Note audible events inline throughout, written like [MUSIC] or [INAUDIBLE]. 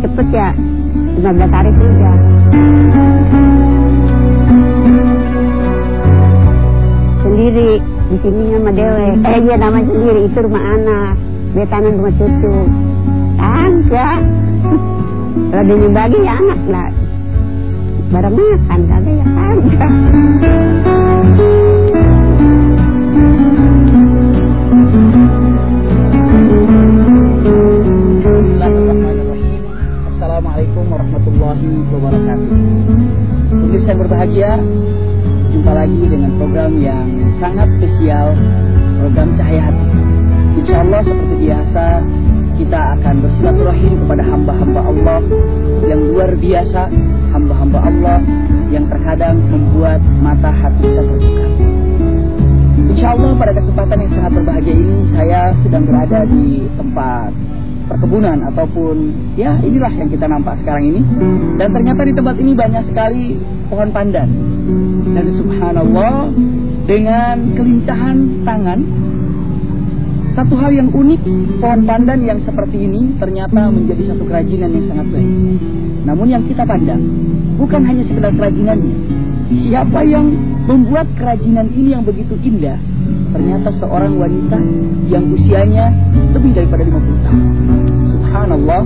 cepet ya 15 hari sudah. Sendiri di sini sama Dewe. Eh iya namanya sendiri itu rumah anak. Dia tanam rumah cucu. Kagak. Kalau dia bagi ya anak lah. Barang makan kagak ya kagak. Sangat spesial Program Cahaya Hati. Insya Allah seperti biasa Kita akan bersilaturahim kepada hamba-hamba Allah Yang luar biasa Hamba-hamba Allah Yang terkadang membuat mata hati kita terbuka. Insya Allah pada kesempatan yang sangat berbahagia ini Saya sedang berada di tempat perkebunan ataupun ya inilah yang kita nampak sekarang ini. Dan ternyata di tempat ini banyak sekali pohon pandan. Dan subhanallah dengan kelincahan tangan satu hal yang unik pohon pandan yang seperti ini ternyata menjadi satu kerajinan yang sangat baik. Namun yang kita pandang bukan hanya sekedar kerajinannya. Siapa yang membuat kerajinan ini yang begitu indah? Ternyata seorang wanita yang usianya lebih daripada 50 tahun. Subhanallah,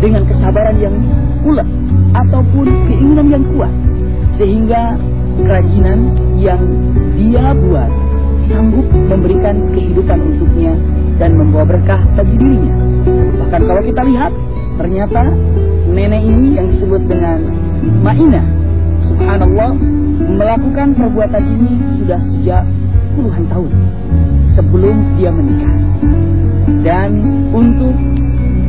dengan kesabaran yang ulet ataupun keinginan yang kuat sehingga kerajinan yang dia buat sanggup memberikan kehidupan untuknya dan membawa berkah bagi dirinya. Bahkan kalau kita lihat, ternyata nenek ini yang disebut dengan Ma'ina, subhanallah, melakukan perbuatan ini sudah sejak puluhan tahun sebelum dia menikah. Dan untuk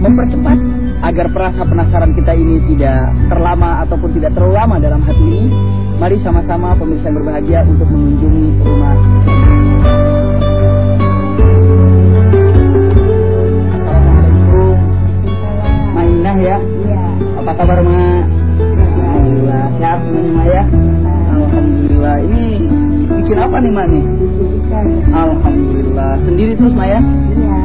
mempercepat agar perasa penasaran kita ini tidak terlama ataupun tidak terlalu lama dalam hati ini, mari sama-sama pemirsa yang berbahagia untuk mengunjungi rumah. Assalamualaikum, Mainah ya. Iya. Apa kabar Ma? Alhamdulillah sehat Ma ya. Alhamdulillah. Ini bikin apa nih Ma nih? Alhamdulillah. Sendiri terus Ma ya? Iya.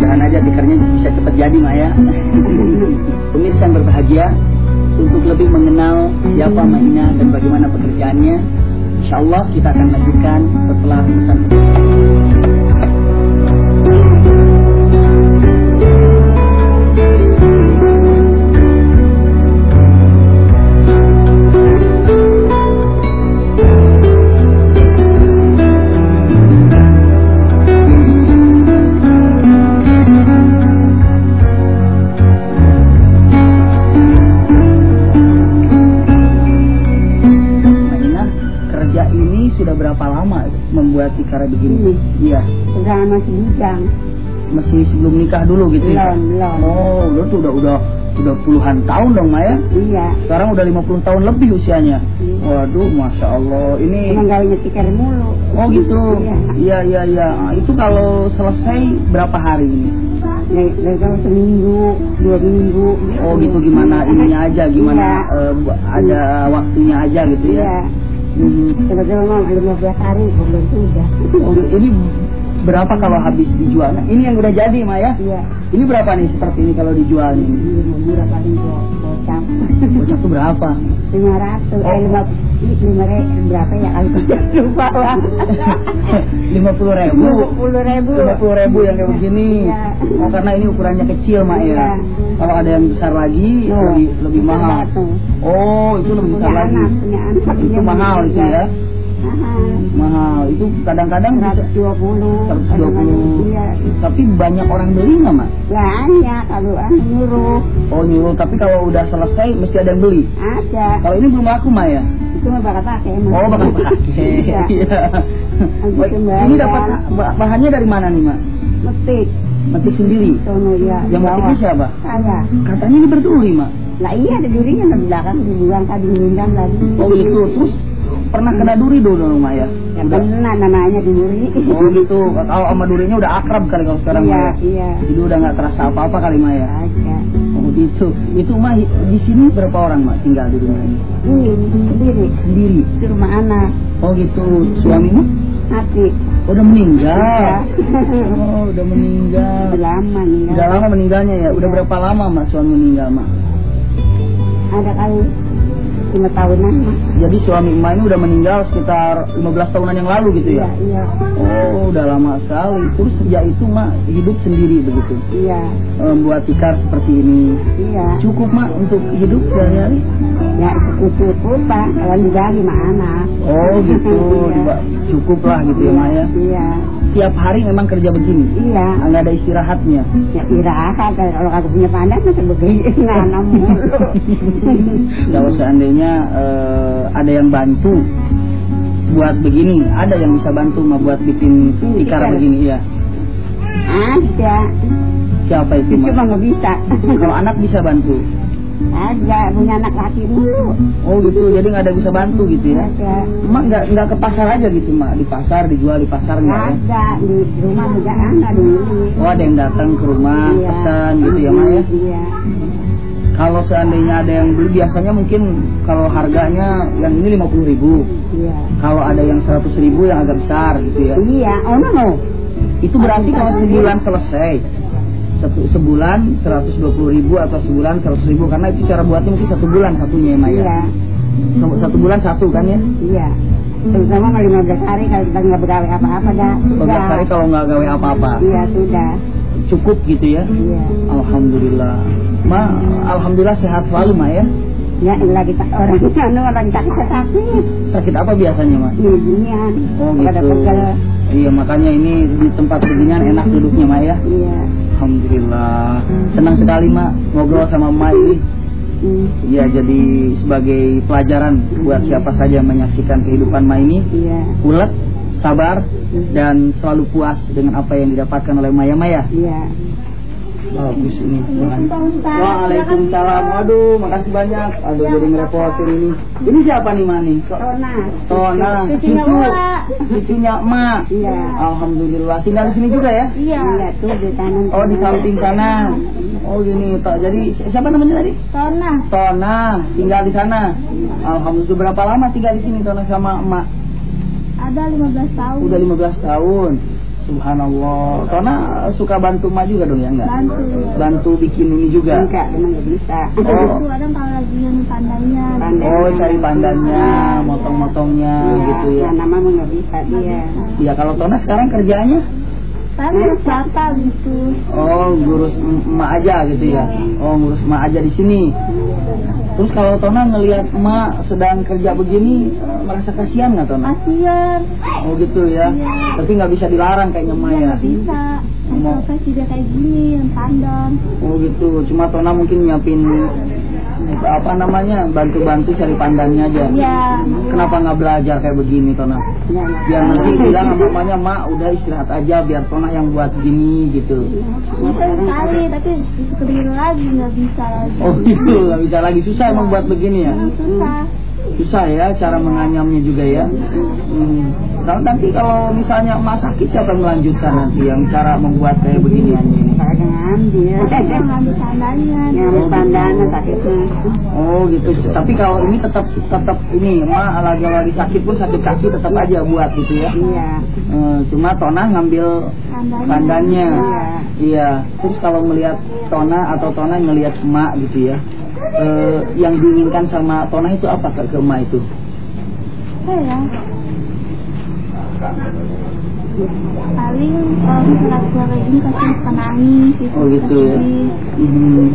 Mudah-mudahan aja tikernya bisa cepat jadi Ma ya. Pemirsa yang berbahagia untuk lebih mengenal siapa Maina dan bagaimana pekerjaannya. Insya Allah kita akan lanjutkan setelah pesan-pesan. Begini? Iya, Sedangkan masih bujang. masih sebelum nikah dulu gitu ya? Belum, belum. Oh, udah tuh udah udah udah puluhan tahun dong Maya. Iya. Sekarang udah 50 tahun lebih usianya. Iya. Waduh, masya Allah. Ini Emang gawainya tikar mulu. oh gitu. Iya. Iya iya iya. Ah, Itu kalau selesai berapa hari ini? Dari, kalau seminggu, dua minggu. Oh gitu gimana ininya aja, gimana Iya. bu- ada waktunya aja gitu ya? Iya. Sebetulnya mau 15 hari belum sudah. Ini berapa kalau habis dijual? Nah, ini yang udah jadi Maya. Iya. Ini berapa nih seperti ini kalau dijual nih? Ini murah paling bo- bocam. Bocah tuh berapa? Lima ratus, eh lima, lima ribu berapa ya kali [LAUGHS] lupa lah. [LAUGHS] Lima puluh ribu. Lima puluh ribu. Lima puluh ribu yang kayak begini. Iya. Oh karena ini ukurannya kecil mak ya. Iya. Kalau ada yang besar lagi Tuh. lebih lebih mahal. banget. Oh itu lebih besar lagi. anak, punya anak. Itu Iya, mahal itu iya. ya. Mahal. Mahal. Itu kadang-kadang bisa 120 120. Iya. Tapi banyak orang beli nggak mak? Banyak kalau anu nyuruh Oh nyuruh. Tapi kalau udah selesai mesti ada yang beli. ada. Kalau ini belum laku mak ya? Itu mah bakal pakai emang. Oh bakal [LAUGHS] pakai. Iya. [LAUGHS] Iya. Ini dapat ba- bahannya dari mana nih mak? Metik. Metik sendiri. Sono ya. Yang metiknya siapa? Saya. Katanya ini berduri mak. Lah iya ada durinya di belakang dibuang tadi ngundang lagi. Oh gitu. Terus pernah kena duri dulu mak ya? Ya benar namanya duri. Oh gitu. Kalau sama durinya udah akrab kali kalau sekarang Iya, Mak ya. iya. Jadi udah nggak terasa apa-apa kali mak ya. Ada. Oh gitu. Itu mak di sini berapa orang mak tinggal di rumah ini? Ini sendiri Sendiri. di rumah anak Oh gitu. Suamimu? mati. Oh, udah meninggal. Iya. Oh udah meninggal. Udah lama ya. Udah lama meninggalnya ya. Udah berapa lama mak suami meninggal mak? Ada kali lima tahunan mah. Jadi suami emak ini udah meninggal sekitar 15 tahunan yang lalu gitu Iya, ya? iya. Oh, udah lama sekali. Terus sejak itu mak hidup sendiri begitu. Iya, Membuat tikar seperti ini. iya. Cukup mak untuk hidup sehari-hari? Ya cukup pak kalau sama anak. Oh gitu, [LAUGHS] Iya. Juga cukup lah gitu ya mak ya. Iya, Tiap hari memang kerja begini. iya. Nggak ada istirahatnya. Ya istirahat kalau kagak punya pandang masa begini [LAUGHS] nanam mulu. Kalau seandainya eh, ada yang bantu buat begini, ada yang bisa bantu mah buat bikin tikar Tikar. begini ya. Ada, Siapa itu mak? nggak bisa. Kalau anak bisa bantu. Ada punya anak laki mulu. Oh gitu, jadi nggak ada bisa bantu gitu ya. Ada. Mak nggak nggak ke pasar aja gitu mak, di pasar dijual di pasar nggak ya? Ada di rumah juga ada di. Oh ada yang datang ke rumah Iya. pesan gitu ya mak ya? Iya. Kalau seandainya ada yang beli biasanya mungkin kalau harganya yang ini lima puluh ribu, Iya. kalau ada yang seratus ribu yang agak besar gitu ya. Iya, oh no. Itu berarti kalau sebulan selesai satu sebulan seratus dua puluh ribu atau sebulan seratus ribu karena itu cara buatnya mungkin satu bulan satunya ya Maya. Iya, Satu, satu bulan satu kan ya? iya. Terutama mau 15 hari kalau kita nggak begawe apa-apa dah. Beberapa hari kalau nggak gawe apa-apa Iya, sudah. cukup gitu ya. Iya. Alhamdulillah. Ma, alhamdulillah sehat selalu Ma ya. Ya, ini lagi tak orang anu orang sakit sakit. Sakit apa biasanya Ma? Ini ginian. Oh gitu. Iya makanya ini di tempat beginian enak duduknya Ma ya. Iya. Alhamdulillah. Senang sekali Ma ngobrol sama Ma ini. Hmm. Ya jadi sebagai pelajaran buat siapa saja menyaksikan kehidupan Ma ini Iya. ulet, sabar dan selalu puas dengan apa yang didapatkan oleh Maya Maya. Iya. Bagus ini. Waalaikumsalam. Aduh, makasih banyak. Aduh, jadi ngerepotin ini. Ini siapa nih Mani? Tona. Tona, Cucunya cucu, Mak. cucunya emak. Iya. Alhamdulillah. Tinggal di sini juga ya? Iya. Iya, tuh di kanan. Oh, di samping sana. Oh, gini. Toh, jadi si- siapa namanya tadi? Tona. Tona, tinggal di sana. Alhamdulillah. Berapa lama tinggal di sini Tona sama emak? Ada 15 tahun. Udah 15 tahun. Subhanallah. Tona suka bantu emak juga dong ya enggak? Bantu. Bantu bikin ini juga. Enggak, emang nggak bisa. Oh. Itu kadang kalau lagi yang pandainya. Pandai. Oh, cari pandannya, motong-motongnya Iya, gitu ya. Nah, nama mah nggak bisa dia. Ya kalau Tona sekarang kerjanya harus bapak gitu. oh ngurus em- emak aja gitu ya. Oh ngurus emak aja di sini. Terus kalau Tona ngelihat emak sedang kerja begini eh, merasa kasihan nggak Tona? Kasian. Oh gitu ya. Tapi nggak bisa dilarang kayaknya emak ya. Nggak bisa. Mau- Sampai juga kayak gini yang pandang. Oh gitu. Cuma Tona mungkin nyiapin apa namanya bantu-bantu cari pandannya aja. Iya. Kenapa nggak belajar kayak begini Tona? Iya, iya. Biar nanti bilang sama mamanya mak udah istirahat aja biar Tona yang buat gini gitu. Bisa sekali tapi disuruh lagi nggak bisa lagi. Oh gitu nggak bisa lagi susah emang buat begini ya. Susah. Susah ya cara menganyamnya juga ya. Hmm. Kalau nanti kalau misalnya emak sakit siapa yang melanjutkan nanti yang cara membuat kayak beginian ini? Ngambil. Yang ngambil pandangnya. Ngambil sakitnya. Oh gitu. Tapi kalau ini tetap tetap ini emak lagi lagi sakit pun sakit kaki tetap aja buat gitu ya. Iya. Eh, cuma Tona ngambil pandannya. Iya. Iya. Terus kalau melihat Tona atau Tona ngelihat emak gitu ya. eh, yang diinginkan sama Tona itu apa ke, ke emak itu? Ya? Paling kalau misalnya keluarga ini kasih suka nangis gitu. Oh gitu ya. Hmm.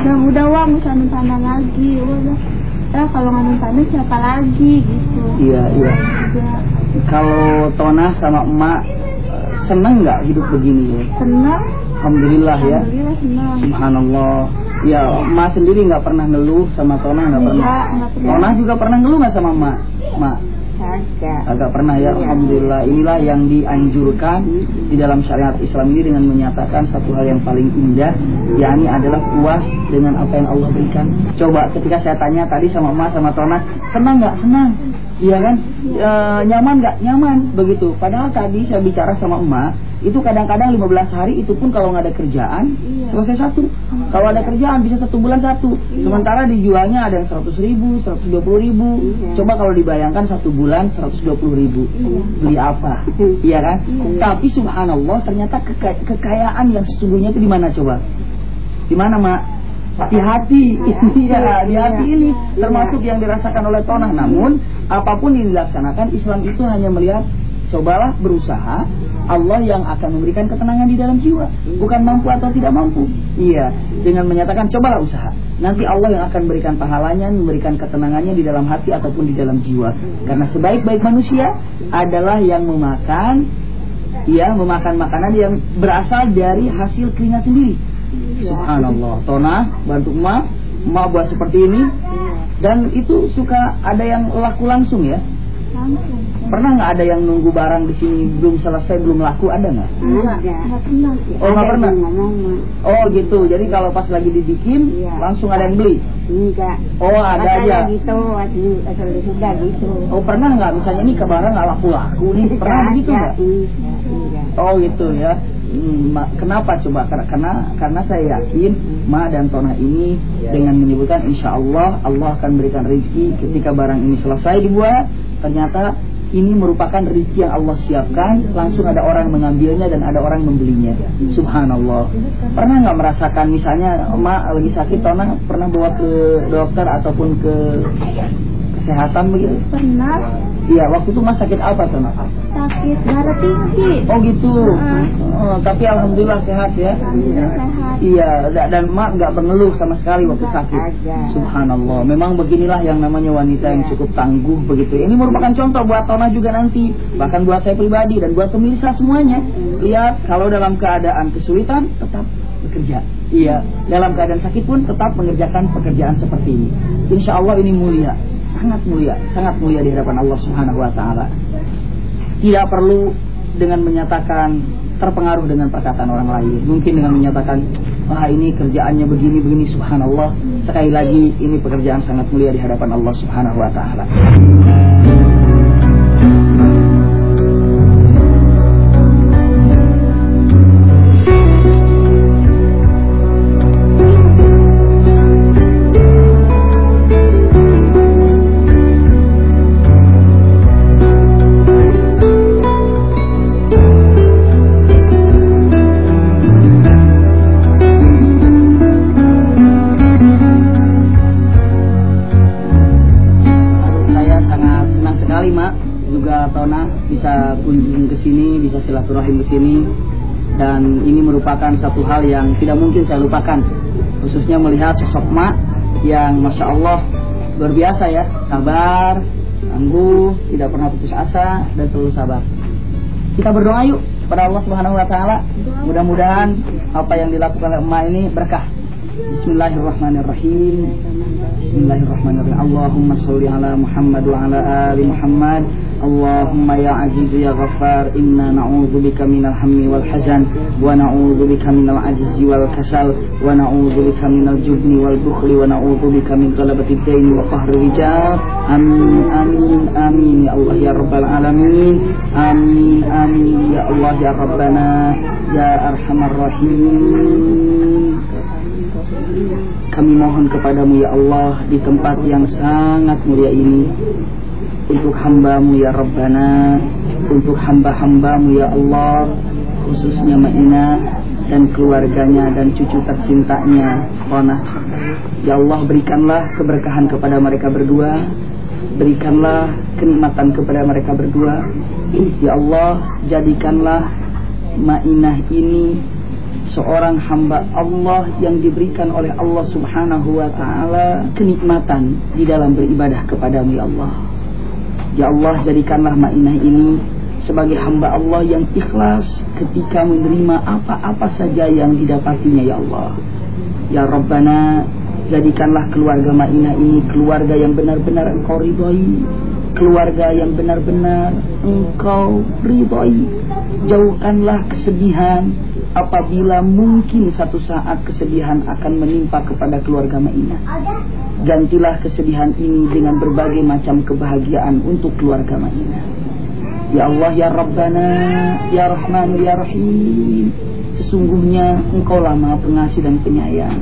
Udah udah uang bisa pandang lagi. Udah. Ya kalau ngambil pandang siapa lagi gitu. Iya iya. Kalau Tona sama emak eh, seneng nggak hidup begini ya? senang. Alhamdulillah ya. Alhamdulillah senang. Subhanallah. Ya, emak sendiri nggak pernah ngeluh sama Tona nggak pernah. Pernah. Tona juga pernah ngeluh nggak sama emak? Emak Kagak. agak pernah ya. Alhamdulillah. Inilah yang dianjurkan di dalam syariat Islam ini dengan menyatakan satu hal yang paling indah, yakni adalah puas dengan apa yang Allah berikan. Coba ketika saya tanya tadi sama emak sama Tona, senang nggak? Senang. Iya kan? E, nyaman nggak? Nyaman begitu. Padahal tadi saya bicara sama emak, itu kadang-kadang 15 hari itu pun kalau nggak ada kerjaan Iya. selesai satu. Kalau ada kerjaan bisa satu bulan satu. Iya. Sementara dijualnya ada yang 100 ribu, 120 ribu. Iya. Coba kalau dibayangkan satu bulan 120 ribu. Iya. Beli apa? [LAUGHS] Iya kan? Tapi subhanallah ternyata keka- kekayaan yang sesungguhnya itu di mana coba? Di mana mak? Di hati, iya, [LAUGHS] di hati ini termasuk yang dirasakan oleh tonah. Namun apa pun yang dilaksanakan, Islam itu hanya melihat cobalah berusaha. Allah yang akan memberikan ketenangan di dalam jiwa, bukan mampu atau tidak mampu. Iya, dengan menyatakan cobalah usaha. Nanti Allah yang akan memberikan pahalanya, memberikan ketenangannya di dalam hati ataupun di dalam jiwa. Karena sebaik-baik manusia adalah yang memakan, iya, memakan makanan yang berasal dari hasil keringat sendiri. Subhanallah. Tona bantu emak, emak buat seperti ini. Dan itu suka ada yang laku langsung ya. langsung Pernah nggak ada yang nunggu barang di sini belum selesai belum laku ada nggak? enggak Ada. enggak pernah sih Oh nggak pernah. Oh gitu. Jadi kalau pas lagi dibikin Iya. langsung ada yang beli. enggak. Oh ada Katanya aja. gitu, asal sudah gitu. Oh pernah nggak misalnya ini ke barang nggak laku laku nih pernah begitu nggak? Oh gitu ya. Hmm, kenapa coba? Karena karena, karena saya yakin Ma dan Tona ini dengan menyebutkan insya Allah Allah akan berikan rezeki ketika barang ini selesai dibuat. Ternyata ini merupakan rezeki yang Allah siapkan. Langsung ada orang mengambilnya dan ada orang membelinya. Subhanallah. Pernah nggak merasakan misalnya Ma lagi sakit Tona pernah bawa ke dokter ataupun ke kesehatan begitu? pernah Iya, waktu itu Mas sakit apa Tona? Sakit darah tinggi Oh gitu. Ah. Oh, tapi alhamdulillah sehat ya. alhamdulillah sehat Iya, da- dan mak nggak mengeluh sama sekali waktu sakit. Ada. Subhanallah. Memang beginilah yang namanya wanita yang cukup tangguh begitu. Ini merupakan contoh buat Tona juga nanti, bahkan buat saya pribadi dan buat pemirsa semuanya. Lihat kalau dalam keadaan kesulitan tetap bekerja. Iya, dalam keadaan sakit pun tetap mengerjakan pekerjaan seperti ini. Insya Allah ini mulia, sangat mulia, sangat mulia di hadapan Allah Subhanahu Wa Taala. Tidak perlu dengan menyatakan terpengaruh dengan perkataan orang lain. Mungkin dengan menyatakan, wah ini kerjaannya begini begini. Subhanallah. Sekali lagi ini pekerjaan sangat mulia di hadapan Allah Subhanahu Wa Taala. Silaturahim ke sini. Dan ini merupakan satu hal yang tidak mungkin saya lupakan. Khususnya melihat sosok Mak yang Masya Allah luar biasa ya. Sabar, tangguh, tidak pernah putus asa, dan selalu sabar. Kita berdoa yuk kepada Allah Subhanahu wa taala. Mudah-mudahan apa yang dilakukan oleh emak ini berkah. Bismillahirrahmanirrahim. Bismillahirrahmanirrahim. Allahumma salli ala Muhammad wa ala ali Muhammad. Allahumma ya aziz ya ghaffar inna na'udzu bika minal hammi wal hazan wa bika minal ajzi wal kasal wa na'udzu bika minal jubni wal bukhli wa na'udzu bika min ghalabati daini wa qahri. Amin amin amin ya Allah ya rabbal alamin. Amin amin ya Allah ya rabbana ya arhamar rahimin. Kami mohon kepadamu ya Allah di tempat yang sangat mulia ini untuk hambamu ya Rabbana. Untuk hamba-hambamu ya Allah. Khususnya Ma'ina dan keluarganya dan cucu tercintanya Rona. Ya Allah berikanlah keberkahan kepada mereka berdua. Berikanlah kenikmatan kepada mereka berdua. Ya Allah jadikanlah Ma'inah ini seorang hamba Allah yang diberikan oleh Allah Subhanahu wa taala kenikmatan di dalam beribadah kepadamu ya Allah. Ya Allah jadikanlah Ma'inah ini sebagai hamba Allah yang ikhlas ketika menerima apa-apa saja yang didapatinya ya Allah. Ya Rabbana jadikanlah keluarga Ma'inah ini keluarga yang benar-benar engkau ridhoi keluarga yang benar-benar engkau ridhoi jauhkanlah kesedihan apabila mungkin satu saat kesedihan akan menimpa kepada keluarga Ma'inah Gantilah kesedihan ini dengan berbagai macam kebahagiaan untuk keluarga Mainah. Ya Allah, Ya Rabbana, Ya Rahman, Ya Rahim. Sesungguhnya Engkaulah maha pengasih dan penyayang.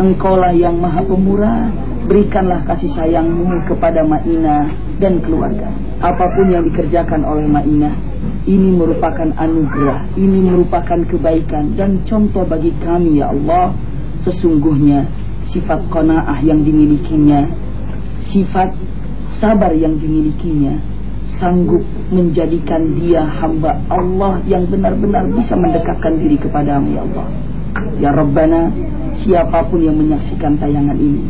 Engkaulah yang maha pemurah. Berikanlah kasih sayangmu kepada Ma'ina dan keluarga. Apa pun yang dikerjakan oleh Ma'ina, ini merupakan anugerah, ini merupakan kebaikan dan contoh bagi kami ya Allah. Sesungguhnya sifat kona'ah yang dimilikinya, sifat sabar yang dimilikinya, sanggup menjadikan dia hamba Allah yang benar-benar bisa mendekatkan diri kepadamu ya Allah. Ya Rabbana, siapa pun yang menyaksikan tayangan ini,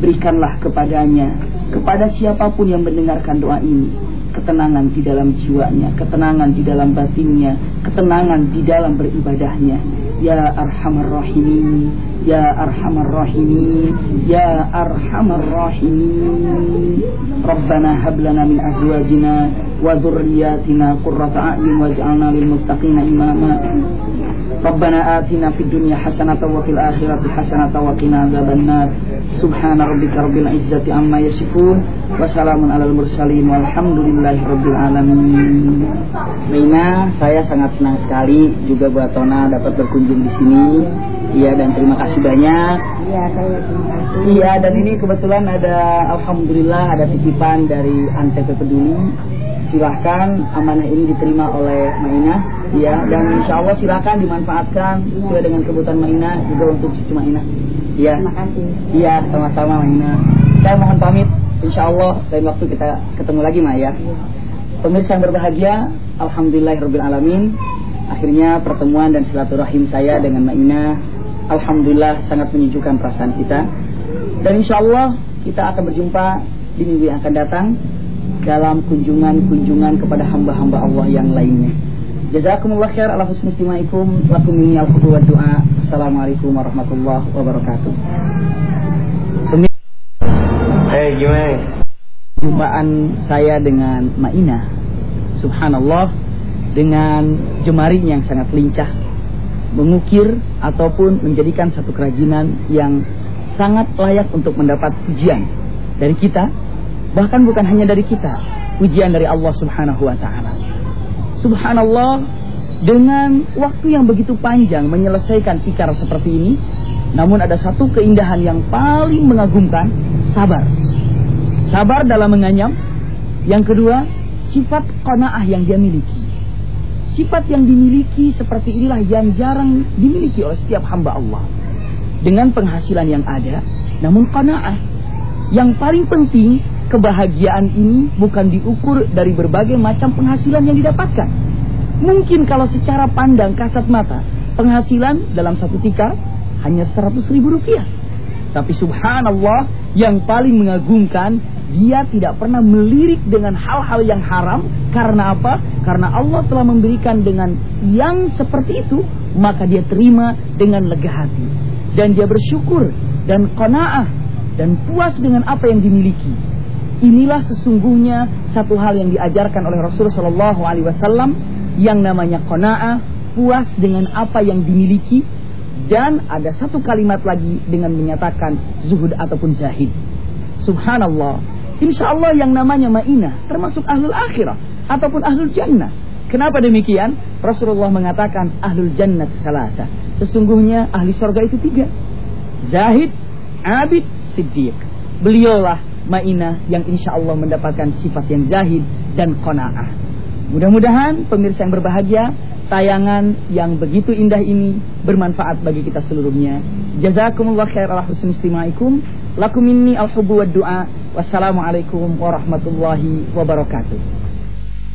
berikanlah kepadanya, kepada siapa pun yang mendengarkan doa ini, ketenangan di dalam jiwanya, ketenangan di dalam batinnya, ketenangan di dalam beribadahnya. Ya Arhamar Rahimin, Ya Arhamar Rahimin, Ya Arhamar Rahimin. Rabbana hab lana min azwajina wa dhurriyyatina qurrata a'yun waj'alna lil. ربنا آتنا في الدنيا حسنة وفي الآخرة حسنة وقنا عذاب النار سبحان ربك رب العزة عما يصفون وسلام على المرسلين والحمد لله رب العالمين Meina, saya sangat senang sekali juga buat Tona dapat berkunjung di sini. Iya dan terima kasih banyak. Iya, saya terima kasih. Iya dan ini kebetulan ada Alhamdulillah ada titipan dari Antep Peduli. Silahkan amanah ini diterima oleh Maina. Iya dan insya Allah silahkan dimanfaatkan sesuai dengan kebutuhan Maina juga untuk cucu Maina. Iya. Terima kasih. Iya sama-sama Maina. Saya mohon pamit. Insya Allah lain waktu kita ketemu lagi Ma ya. Pemirsa yang berbahagia, Alhamdulillahirrabbilalamin Akhirnya pertemuan dan silaturahim saya dengan Maina Alhamdulillah sangat menyejukkan perasaan kita Dan insya Allah kita akan berjumpa di minggu yang akan datang Dalam kunjungan-kunjungan kepada hamba-hamba Allah yang lainnya Jazakumullah khair ala husni istimaikum Lakum ini al wa doa. Assalamualaikum warahmatullahi wabarakatuh. Hei gimana? Jumpaan saya dengan Maina Subhanallah. Dengan jemarinya yang sangat lincah. Mengukir ataupun menjadikan satu kerajinan yang sangat layak untuk mendapat pujian dari kita. Bahkan bukan hanya dari kita Pujian dari Allah subhanahu wa ta'ala Subhanallah Dengan waktu yang begitu panjang menyelesaikan tikar seperti ini Namun ada satu keindahan yang paling mengagumkan Sabar. Sabar dalam menganyam. Yang kedua Sifat kona'ah yang dia miliki. Sifat yang dimiliki seperti inilah yang jarang dimiliki oleh setiap hamba Allah. Dengan penghasilan yang ada Namun kona'ah Yang paling penting Kebahagiaan ini bukan diukur dari berbagai macam penghasilan yang didapatkan Mungkin kalau secara pandang kasat mata Penghasilan dalam satu tikar Hanya 100 ribu rupiah tapi subhanallah yang paling mengagumkan dia tidak pernah melirik dengan hal-hal yang haram karena apa? Karena Allah telah memberikan dengan yang seperti itu maka dia terima dengan lega hati dan dia bersyukur dan qanaah dan puas dengan apa yang dimiliki. Inilah sesungguhnya satu hal yang diajarkan oleh Rasulullah Shallallahu Alaihi Wasallam yang namanya qanaah, puas dengan apa yang dimiliki dan ada satu kalimat lagi dengan menyatakan zuhud ataupun zahid. Subhanallah. Insya Allah yang namanya ma'inah termasuk ahlul akhirah ataupun ahlul jannah. Kenapa demikian? Rasulullah mengatakan ahlul jannah salasa. Sesungguhnya ahli sorga itu tiga. Zahid, abid, siddiq. Beliaulah ma'inah yang insya Allah mendapatkan sifat yang zahid dan kona'ah. Mudah-mudahan pemirsa yang berbahagia tayangan yang begitu indah ini bermanfaat bagi kita seluruhnya. Jazakumullah khair ala husni istimaikum. Lakum minni al-hubbu wa du'a. Wassalamualaikum warahmatullahi wabarakatuh.